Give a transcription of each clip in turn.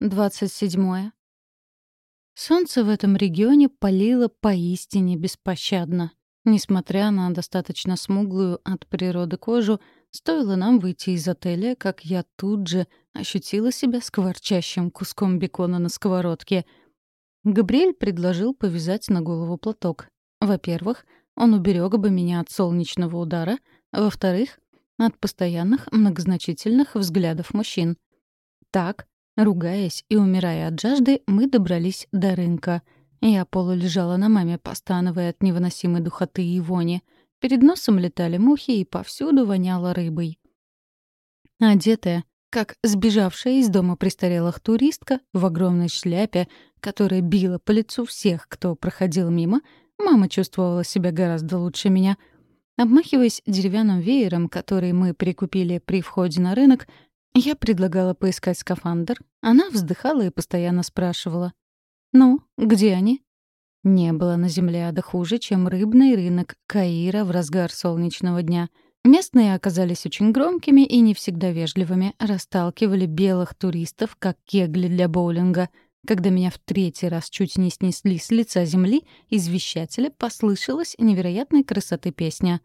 27. Солнце в этом регионе палило поистине беспощадно. Несмотря на достаточно смуглую от природы кожу, стоило нам выйти из отеля, как я тут же ощутила себя скворчащим куском бекона на сковородке. Габриэль предложил повязать на голову платок. Во-первых, он уберег бы меня от солнечного удара, во-вторых, от постоянных многозначительных взглядов мужчин. Так, ругаясь и умирая от жажды, мы добрались до рынка — я полулежала на маме, постановая от невыносимой духоты и вони. Перед носом летали мухи, и повсюду воняло рыбой. Одетая, как сбежавшая из дома престарелых туристка, в огромной шляпе, которая била по лицу всех, кто проходил мимо, мама чувствовала себя гораздо лучше меня. Обмахиваясь деревянным веером, который мы прикупили при входе на рынок, я предлагала поискать скафандр. Она вздыхала и постоянно спрашивала. «Ну, где они?» Не было на земле ада хуже, чем рыбный рынок Каира в разгар солнечного дня. Местные оказались очень громкими и не всегда вежливыми, расталкивали белых туристов, как кегли для боулинга. Когда меня в третий раз чуть не снесли с лица земли, из вещателя послышалась невероятной красоты песня.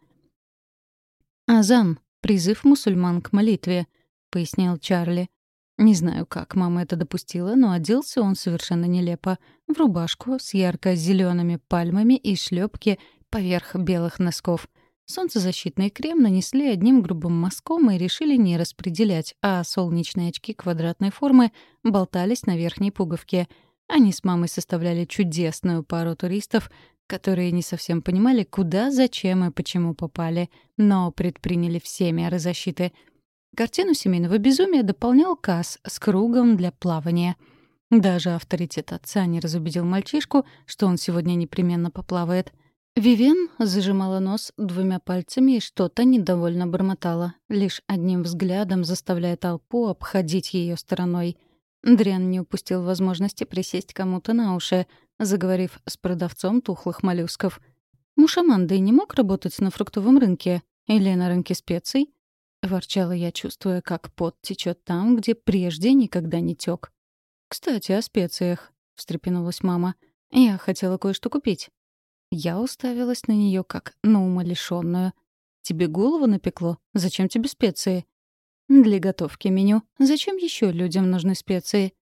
«Азан — призыв мусульман к молитве», — пояснил Чарли. Не знаю, как мама это допустила, но оделся он совершенно нелепо. В рубашку с ярко зелеными пальмами и шлепки поверх белых носков. Солнцезащитный крем нанесли одним грубым мазком и решили не распределять, а солнечные очки квадратной формы болтались на верхней пуговке. Они с мамой составляли чудесную пару туристов, которые не совсем понимали, куда, зачем и почему попали, но предприняли все меры защиты — Картину семейного безумия дополнял Касс с кругом для плавания. Даже авторитет отца не разубедил мальчишку, что он сегодня непременно поплавает. Вивен зажимала нос двумя пальцами и что-то недовольно бормотала, лишь одним взглядом заставляя толпу обходить ее стороной. Дриан не упустил возможности присесть кому-то на уши, заговорив с продавцом тухлых моллюсков. Муж Аманды не мог работать на фруктовом рынке или на рынке специй, — ворчала я, чувствуя, как пот течет там, где прежде никогда не тек. «Кстати, о специях», — встрепенулась мама. «Я хотела кое-что купить». Я уставилась на нее как на умалишенную. «Тебе голову напекло? Зачем тебе специи?» «Для готовки меню. Зачем еще людям нужны специи?»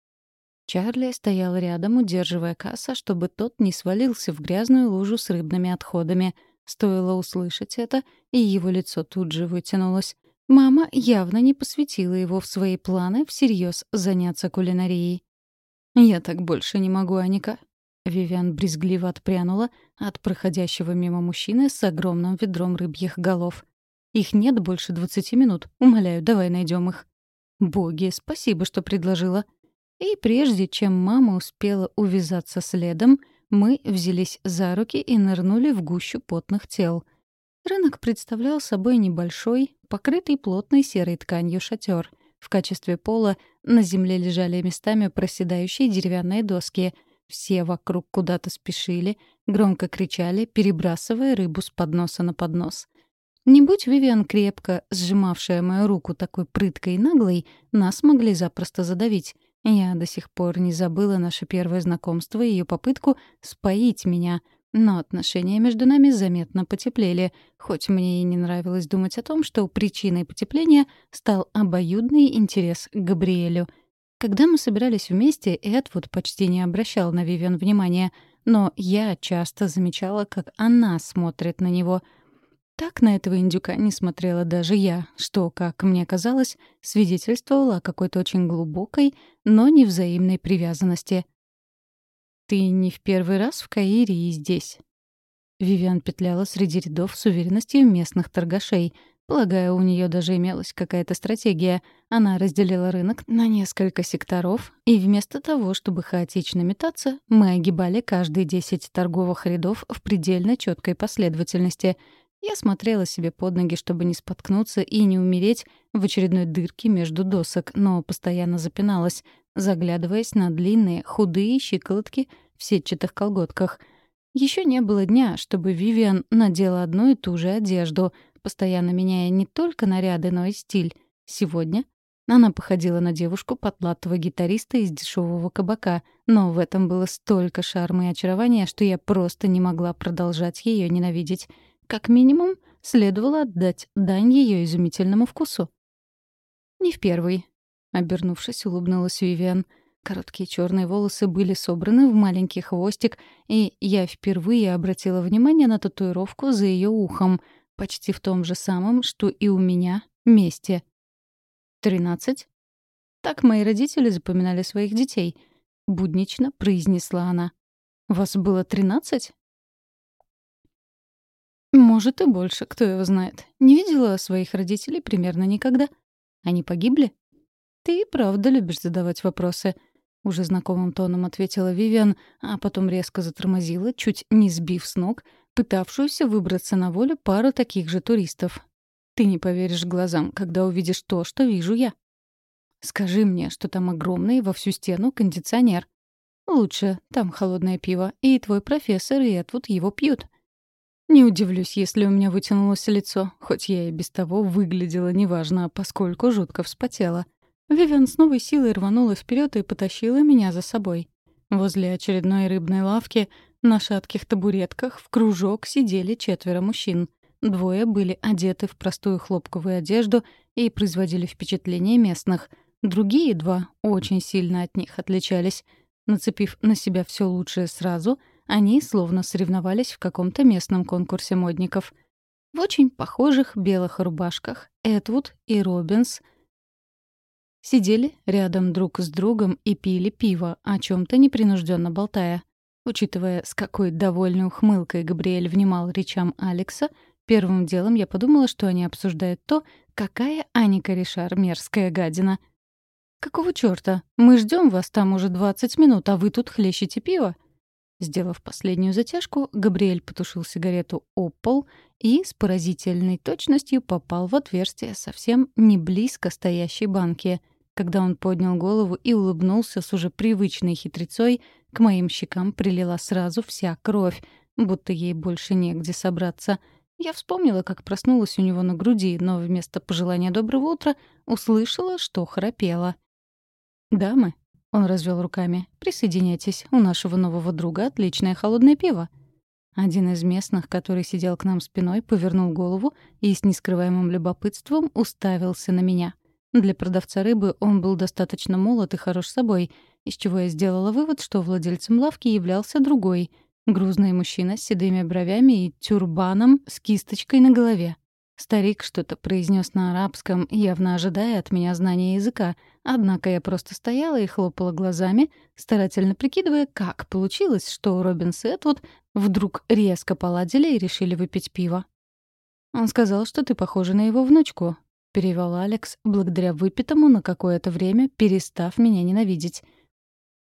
Чарли стоял рядом, удерживая касса, чтобы тот не свалился в грязную лужу с рыбными отходами. Стоило услышать это, и его лицо тут же вытянулось. Мама явно не посвятила его в свои планы всерьез заняться кулинарией. «Я так больше не могу, Аника». Вивиан брезгливо отпрянула от проходящего мимо мужчины с огромным ведром рыбьих голов. «Их нет больше двадцати минут. Умоляю, давай найдем их». «Боги, спасибо, что предложила». И прежде чем мама успела увязаться следом, мы взялись за руки и нырнули в гущу потных тел. Рынок представлял собой небольшой, покрытый плотной серой тканью шатер. В качестве пола на земле лежали местами проседающие деревянные доски. Все вокруг куда-то спешили, громко кричали, перебрасывая рыбу с подноса на поднос. Не будь Вивиан крепко сжимавшая мою руку такой прыткой и наглой, нас могли запросто задавить. Я до сих пор не забыла наше первое знакомство и ее попытку споить меня — но отношения между нами заметно потеплели, хоть мне и не нравилось думать о том, что причиной потепления стал обоюдный интерес к Габриэлю. Когда мы собирались вместе, Эдвуд почти не обращал на Вивиан внимания, но я часто замечала, как она смотрит на него. Так на этого индюка не смотрела даже я, что, как мне казалось, свидетельствовало о какой-то очень глубокой, но невзаимной привязанности — «Ты не в первый раз в Каире и здесь». Вивиан петляла среди рядов с уверенностью местных торгашей. Полагаю, у нее даже имелась какая-то стратегия. Она разделила рынок на несколько секторов, и вместо того, чтобы хаотично метаться, мы огибали каждые десять торговых рядов в предельно четкой последовательности. Я смотрела себе под ноги, чтобы не споткнуться и не умереть в очередной дырке между досок, но постоянно запиналась, заглядываясь на длинные, худые щиколотки в сетчатых колготках. Еще не было дня, чтобы Вивиан надела одну и ту же одежду, постоянно меняя не только наряды, но и стиль. Сегодня Она походила на девушку потлатого гитариста из дешевого кабака, но в этом было столько шарма и очарования, что я просто не могла продолжать ее ненавидеть. Как минимум, следовало отдать дань ее изумительному вкусу. «Не в первый», — обернувшись, улыбнулась Вивиан. Короткие черные волосы были собраны в маленький хвостик, и я впервые обратила внимание на татуировку за ее ухом, почти в том же самом, что и у меня, месте. «Тринадцать?» Так мои родители запоминали своих детей. Буднично произнесла она. «Вас было тринадцать?» «Может, и больше, кто его знает. Не видела своих родителей примерно никогда. Они погибли?» «Ты и правда любишь задавать вопросы», — уже знакомым тоном ответила Вивиан, а потом резко затормозила, чуть не сбив с ног, пытавшуюся выбраться на волю пару таких же туристов. «Ты не поверишь глазам, когда увидишь то, что вижу я». «Скажи мне, что там огромный во всю стену кондиционер. Лучше, там холодное пиво, и твой профессор и Эдвуд его пьют». Не удивлюсь, если у меня вытянулось лицо, хоть я и без того выглядела неважно, поскольку жутко вспотела. Вивиан с новой силой рванула вперед и потащила меня за собой. Возле очередной рыбной лавки на шатких табуретках в кружок сидели четверо мужчин. Двое были одеты в простую хлопковую одежду и производили впечатление местных. Другие два очень сильно от них отличались. Нацепив на себя все лучшее сразу, они словно соревновались в каком-то местном конкурсе модников. В очень похожих белых рубашках Эдвуд и Робинс — Сидели рядом друг с другом и пили пиво, о чем то непринужденно болтая. Учитывая, с какой довольной ухмылкой Габриэль внимал речам Алекса, первым делом я подумала, что они обсуждают то, какая Аника Ришар мерзкая гадина. «Какого чёрта? Мы ждем вас там уже 20 минут, а вы тут хлещете пиво?» Сделав последнюю затяжку, Габриэль потушил сигарету о пол и с поразительной точностью попал в отверстие совсем не близко стоящей банки — когда он поднял голову и улыбнулся с уже привычной хитрецой, к моим щекам прилила сразу вся кровь, будто ей больше негде собраться. Я вспомнила, как проснулась у него на груди, но вместо пожелания доброго утра услышала, что храпела. «Дамы», — он развел руками, — «присоединяйтесь, у нашего нового друга отличное холодное пиво». Один из местных, который сидел к нам спиной, повернул голову и с нескрываемым любопытством уставился на меня. Для продавца рыбы он был достаточно молод и хорош собой, из чего я сделала вывод, что владельцем лавки являлся другой — грузный мужчина с седыми бровями и тюрбаном с кисточкой на голове. Старик что-то произнес на арабском, явно ожидая от меня знания языка, однако я просто стояла и хлопала глазами, старательно прикидывая, как получилось, что Робинс и Этвуд вдруг резко поладили и решили выпить пиво. Он сказал, что ты похожа на его внучку, — перевел Алекс, благодаря выпитому на какое-то время, перестав меня ненавидеть.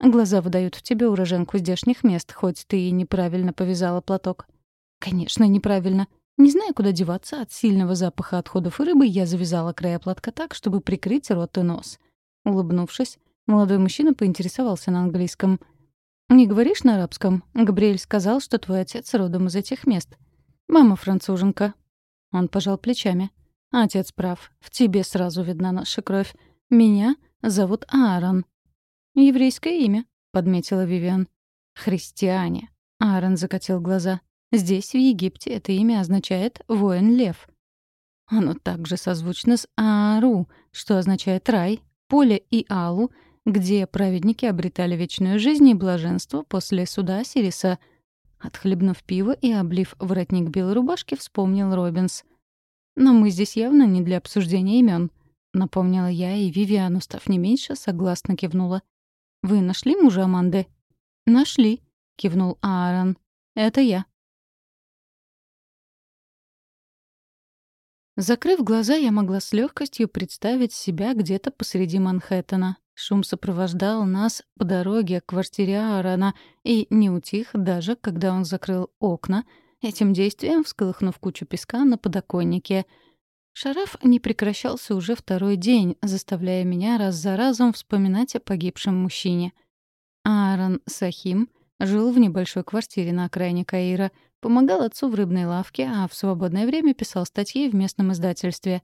«Глаза выдают в тебе уроженку здешних мест, хоть ты и неправильно повязала платок». «Конечно, неправильно. Не зная, куда деваться от сильного запаха отходов и рыбы, я завязала края платка так, чтобы прикрыть рот и нос». Улыбнувшись, молодой мужчина поинтересовался на английском. «Не говоришь на арабском? Габриэль сказал, что твой отец родом из этих мест». «Мама француженка». Он пожал плечами. Отец прав. В тебе сразу видна наша кровь. Меня зовут Аарон. Еврейское имя, подметила Вивиан. Христиане. Аарон закатил глаза. Здесь, в Египте, это имя означает «воин-лев». Оно также созвучно с Аару, что означает «рай», «поле» и «алу», где праведники обретали вечную жизнь и блаженство после суда Сириса. Отхлебнув пиво и облив воротник белой рубашки, вспомнил Робинс — но мы здесь явно не для обсуждения имен, напомнила я, и Вивиан, устав не меньше, согласно кивнула. «Вы нашли мужа Аманды?» «Нашли», — кивнул Аарон. «Это я». Закрыв глаза, я могла с легкостью представить себя где-то посреди Манхэттена. Шум сопровождал нас по дороге к квартире Аарона и не утих даже, когда он закрыл окна — этим действием всколыхнув кучу песка на подоконнике. Шараф не прекращался уже второй день, заставляя меня раз за разом вспоминать о погибшем мужчине. Аарон Сахим жил в небольшой квартире на окраине Каира, помогал отцу в рыбной лавке, а в свободное время писал статьи в местном издательстве.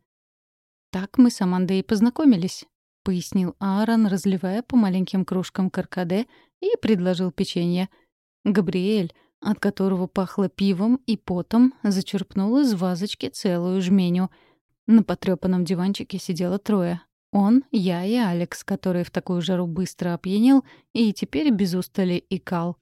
Так мы с Амандой и познакомились. — пояснил Аарон, разливая по маленьким кружкам каркаде и предложил печенье. Габриэль, от которого пахло пивом и потом, зачерпнул из вазочки целую жменю. На потрёпанном диванчике сидело трое. Он, я и Алекс, который в такую жару быстро опьянел и теперь без устали икал.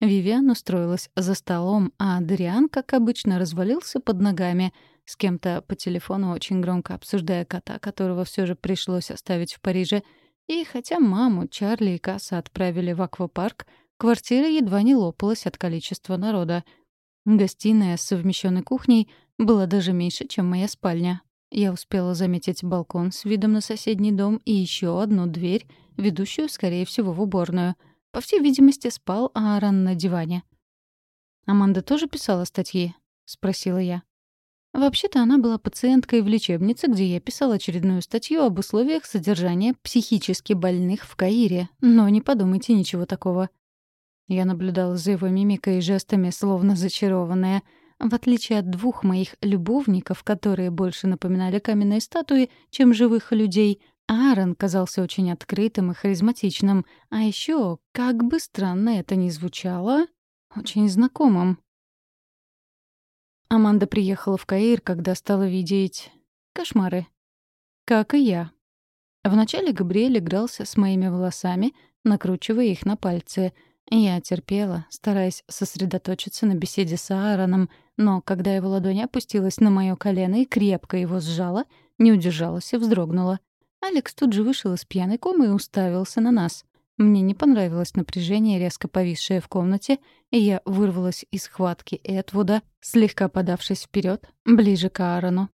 Вивиан устроилась за столом, а Адриан, как обычно, развалился под ногами, с кем-то по телефону очень громко обсуждая кота, которого все же пришлось оставить в Париже. И хотя маму, Чарли и Касса отправили в аквапарк, квартира едва не лопалась от количества народа. Гостиная с совмещенной кухней была даже меньше, чем моя спальня. Я успела заметить балкон с видом на соседний дом и еще одну дверь, ведущую, скорее всего, в уборную — по всей видимости, спал Аарон на диване. «Аманда тоже писала статьи?» — спросила я. Вообще-то она была пациенткой в лечебнице, где я писала очередную статью об условиях содержания психически больных в Каире, но не подумайте ничего такого. Я наблюдала за его мимикой и жестами, словно зачарованная. В отличие от двух моих любовников, которые больше напоминали каменные статуи, чем живых людей, Аарон казался очень открытым и харизматичным, а еще, как бы странно это ни звучало, очень знакомым. Аманда приехала в Каир, когда стала видеть кошмары. Как и я. Вначале Габриэль игрался с моими волосами, накручивая их на пальцы. Я терпела, стараясь сосредоточиться на беседе с Аароном, но когда его ладонь опустилась на моё колено и крепко его сжала, не удержалась и вздрогнула. Алекс тут же вышел из пьяной комы и уставился на нас. Мне не понравилось напряжение, резко повисшее в комнате, и я вырвалась из схватки Эдвуда, слегка подавшись вперед, ближе к Аарону.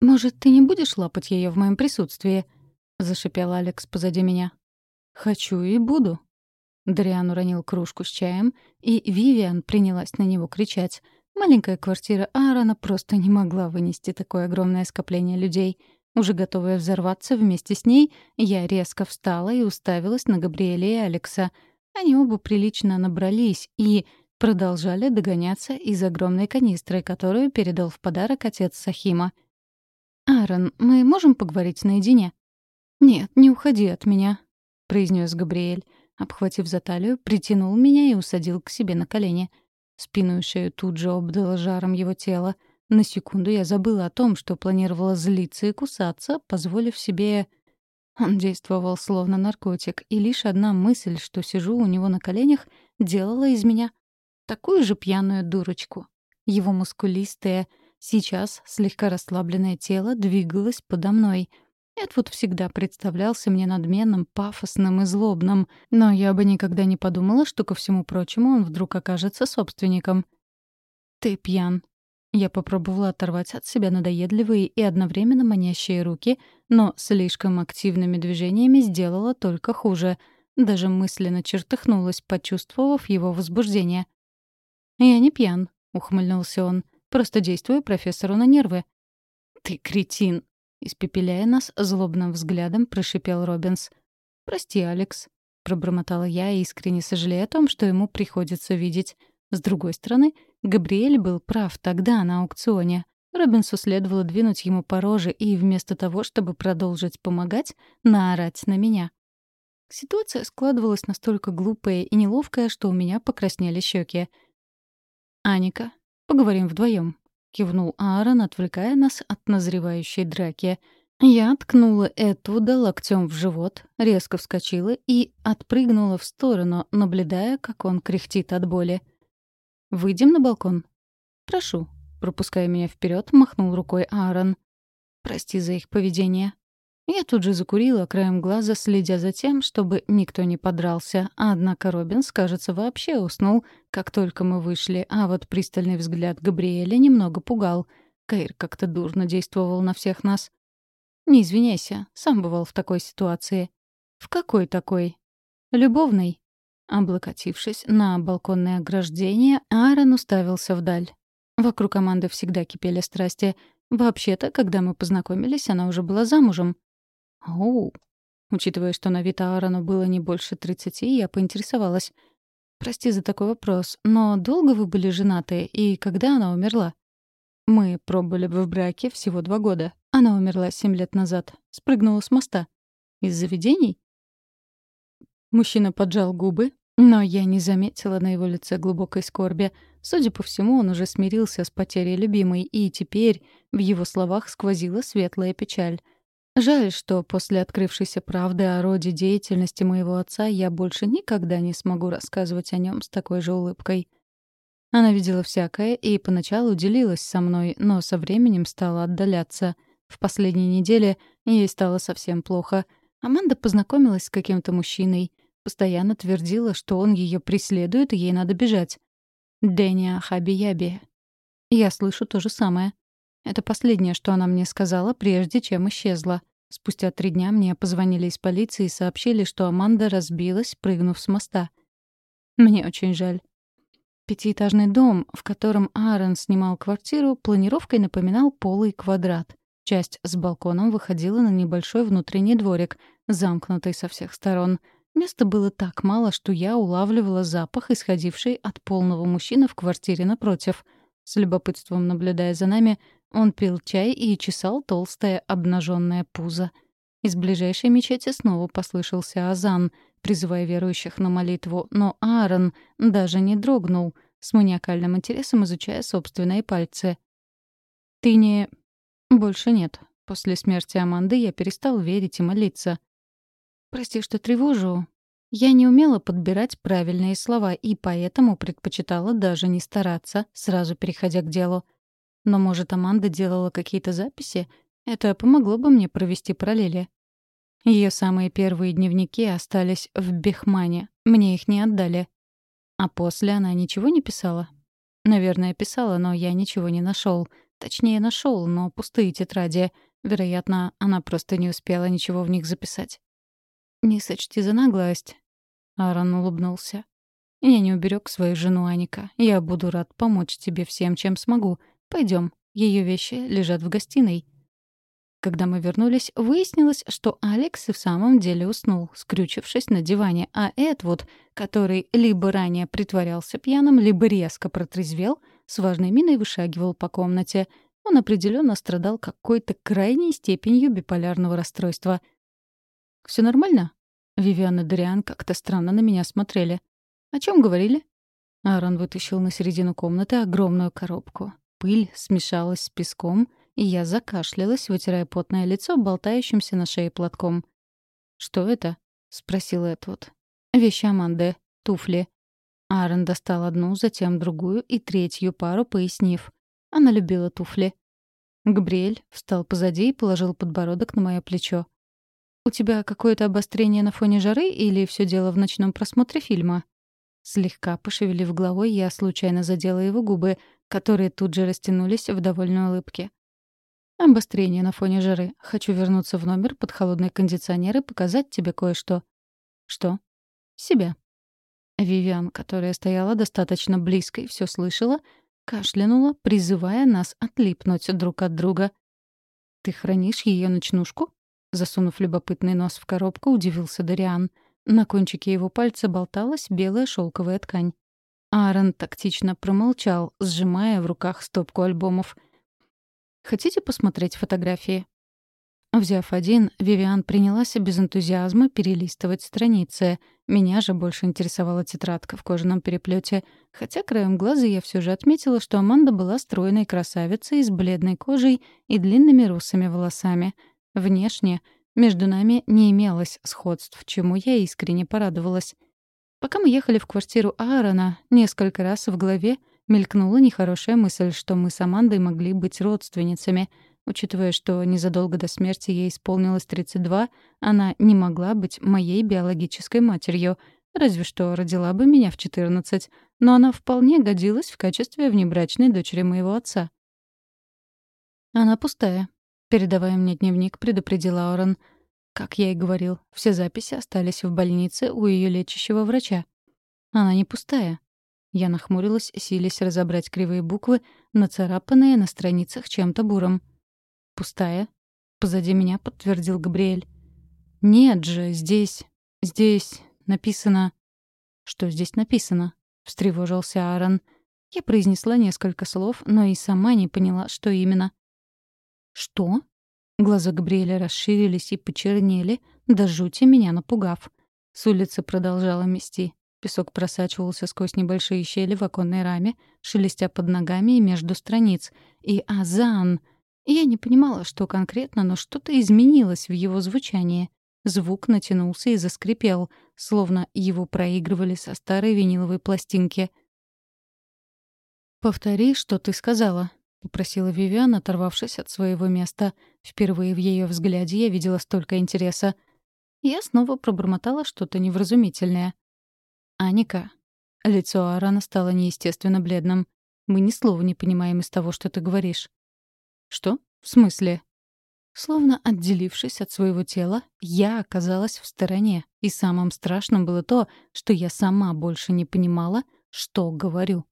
«Может, ты не будешь лапать ее в моем присутствии?» — зашипел Алекс позади меня. «Хочу и буду». Дриан уронил кружку с чаем, и Вивиан принялась на него кричать. Маленькая квартира Аарона просто не могла вынести такое огромное скопление людей — уже готовая взорваться вместе с ней, я резко встала и уставилась на Габриэля и Алекса. Они оба прилично набрались и продолжали догоняться из огромной канистры, которую передал в подарок отец Сахима. «Аарон, мы можем поговорить наедине?» «Нет, не уходи от меня», — произнес Габриэль. Обхватив за талию, притянул меня и усадил к себе на колени. Спину и шею тут же обдало жаром его тела — на секунду я забыла о том, что планировала злиться и кусаться, позволив себе... Он действовал словно наркотик, и лишь одна мысль, что сижу у него на коленях, делала из меня такую же пьяную дурочку. Его мускулистое, сейчас слегка расслабленное тело двигалось подо мной. Эдвуд всегда представлялся мне надменным, пафосным и злобным, но я бы никогда не подумала, что, ко всему прочему, он вдруг окажется собственником. «Ты пьян», я попробовала оторвать от себя надоедливые и одновременно манящие руки, но слишком активными движениями сделала только хуже. Даже мысленно чертыхнулась, почувствовав его возбуждение. «Я не пьян», — ухмыльнулся он. «Просто действую профессору на нервы». «Ты кретин!» — испепеляя нас злобным взглядом, прошипел Робинс. «Прости, Алекс», — пробормотала я, искренне сожалея о том, что ему приходится видеть. С другой стороны, Габриэль был прав тогда на аукционе. Робинсу следовало двинуть ему по роже и вместо того, чтобы продолжить помогать, наорать на меня. Ситуация складывалась настолько глупая и неловкая, что у меня покраснели щеки. «Аника, поговорим вдвоем, кивнул Аарон, отвлекая нас от назревающей драки. Я ткнула Этуда локтем в живот, резко вскочила и отпрыгнула в сторону, наблюдая, как он кряхтит от боли. «Выйдем на балкон?» «Прошу», — пропуская меня вперед, махнул рукой Аарон. «Прости за их поведение». Я тут же закурила, краем глаза следя за тем, чтобы никто не подрался, однако Робинс, кажется, вообще уснул, как только мы вышли, а вот пристальный взгляд Габриэля немного пугал. Каир как-то дурно действовал на всех нас. «Не извиняйся, сам бывал в такой ситуации». «В какой такой?» «Любовной», Облокотившись на балконное ограждение, Аарон уставился вдаль. Вокруг команды всегда кипели страсти. Вообще-то, когда мы познакомились, она уже была замужем. Оу. Учитывая, что на вид Аарону было не больше тридцати, я поинтересовалась. «Прости за такой вопрос, но долго вы были женаты, и когда она умерла?» «Мы пробыли в браке всего два года. Она умерла семь лет назад. Спрыгнула с моста». Из заведений? Мужчина поджал губы, но я не заметила на его лице глубокой скорби. Судя по всему, он уже смирился с потерей любимой, и теперь в его словах сквозила светлая печаль. Жаль, что после открывшейся правды о роде деятельности моего отца я больше никогда не смогу рассказывать о нем с такой же улыбкой. Она видела всякое и поначалу делилась со мной, но со временем стала отдаляться. В последние недели ей стало совсем плохо. Аманда познакомилась с каким-то мужчиной — Постоянно твердила, что он ее преследует и ей надо бежать. Дэня Хаби-Яби. Я слышу то же самое. Это последнее, что она мне сказала, прежде чем исчезла. Спустя три дня мне позвонили из полиции и сообщили, что Аманда разбилась, прыгнув с моста. Мне очень жаль. Пятиэтажный дом, в котором Аарон снимал квартиру, планировкой напоминал полый квадрат. Часть с балконом выходила на небольшой внутренний дворик, замкнутый со всех сторон — Места было так мало, что я улавливала запах, исходивший от полного мужчины в квартире напротив. С любопытством наблюдая за нами, он пил чай и чесал толстое обнаженное пузо. Из ближайшей мечети снова послышался азан, призывая верующих на молитву, но Аарон даже не дрогнул, с маниакальным интересом изучая собственные пальцы. «Ты не...» «Больше нет. После смерти Аманды я перестал верить и молиться. Прости, что тревожу. Я не умела подбирать правильные слова и поэтому предпочитала даже не стараться, сразу переходя к делу. Но, может, Аманда делала какие-то записи? Это помогло бы мне провести параллели. Ее самые первые дневники остались в Бехмане. Мне их не отдали. А после она ничего не писала? Наверное, писала, но я ничего не нашел. Точнее, нашел, но пустые тетради. Вероятно, она просто не успела ничего в них записать. «Не сочти за наглость». Аарон улыбнулся. «Я не уберег свою жену Аника. Я буду рад помочь тебе всем, чем смогу. Пойдем. Ее вещи лежат в гостиной». Когда мы вернулись, выяснилось, что Алекс и в самом деле уснул, скрючившись на диване, а Эдвуд, который либо ранее притворялся пьяным, либо резко протрезвел, с важной миной вышагивал по комнате. Он определенно страдал какой-то крайней степенью биполярного расстройства — все нормально?» Вивиан и Дориан как-то странно на меня смотрели. «О чем говорили?» Аарон вытащил на середину комнаты огромную коробку. Пыль смешалась с песком, и я закашлялась, вытирая потное лицо болтающимся на шее платком. «Что это?» — спросил Эдвуд. «Вещи Аманды. Туфли». Аарон достал одну, затем другую и третью пару, пояснив. Она любила туфли. Габриэль встал позади и положил подбородок на мое плечо. «У тебя какое-то обострение на фоне жары или все дело в ночном просмотре фильма?» Слегка пошевелив головой, я случайно задела его губы, которые тут же растянулись в довольной улыбке. «Обострение на фоне жары. Хочу вернуться в номер под холодный кондиционер и показать тебе кое-что». «Что?» «Себя». Вивиан, которая стояла достаточно близко и все слышала, кашлянула, призывая нас отлипнуть друг от друга. «Ты хранишь ее ночнушку?» Засунув любопытный нос в коробку, удивился Дариан. На кончике его пальца болталась белая шелковая ткань. Аарон тактично промолчал, сжимая в руках стопку альбомов. «Хотите посмотреть фотографии?» Взяв один, Вивиан принялась без энтузиазма перелистывать страницы. Меня же больше интересовала тетрадка в кожаном переплете, хотя краем глаза я все же отметила, что Аманда была стройной красавицей с бледной кожей и длинными русыми волосами — Внешне между нами не имелось сходств, чему я искренне порадовалась. Пока мы ехали в квартиру Аарона, несколько раз в голове мелькнула нехорошая мысль, что мы с Амандой могли быть родственницами. Учитывая, что незадолго до смерти ей исполнилось 32, она не могла быть моей биологической матерью, разве что родила бы меня в 14, но она вполне годилась в качестве внебрачной дочери моего отца. Она пустая, Передавая мне дневник, предупредила Орен. Как я и говорил, все записи остались в больнице у ее лечащего врача. Она не пустая. Я нахмурилась, силясь разобрать кривые буквы, нацарапанные на страницах чем-то буром. «Пустая?» — позади меня подтвердил Габриэль. «Нет же, здесь... здесь написано...» «Что здесь написано?» — встревожился Аарон. Я произнесла несколько слов, но и сама не поняла, что именно. «Что?» Глаза Габриэля расширились и почернели, до жути меня напугав. С улицы продолжала мести. Песок просачивался сквозь небольшие щели в оконной раме, шелестя под ногами и между страниц. И Азан! Я не понимала, что конкретно, но что-то изменилось в его звучании. Звук натянулся и заскрипел, словно его проигрывали со старой виниловой пластинки. «Повтори, что ты сказала», — попросила Вивиан, оторвавшись от своего места. Впервые в ее взгляде я видела столько интереса. Я снова пробормотала что-то невразумительное. «Аника». Лицо Аарона стало неестественно бледным. «Мы ни слова не понимаем из того, что ты говоришь». «Что? В смысле?» Словно отделившись от своего тела, я оказалась в стороне, и самым страшным было то, что я сама больше не понимала, что говорю.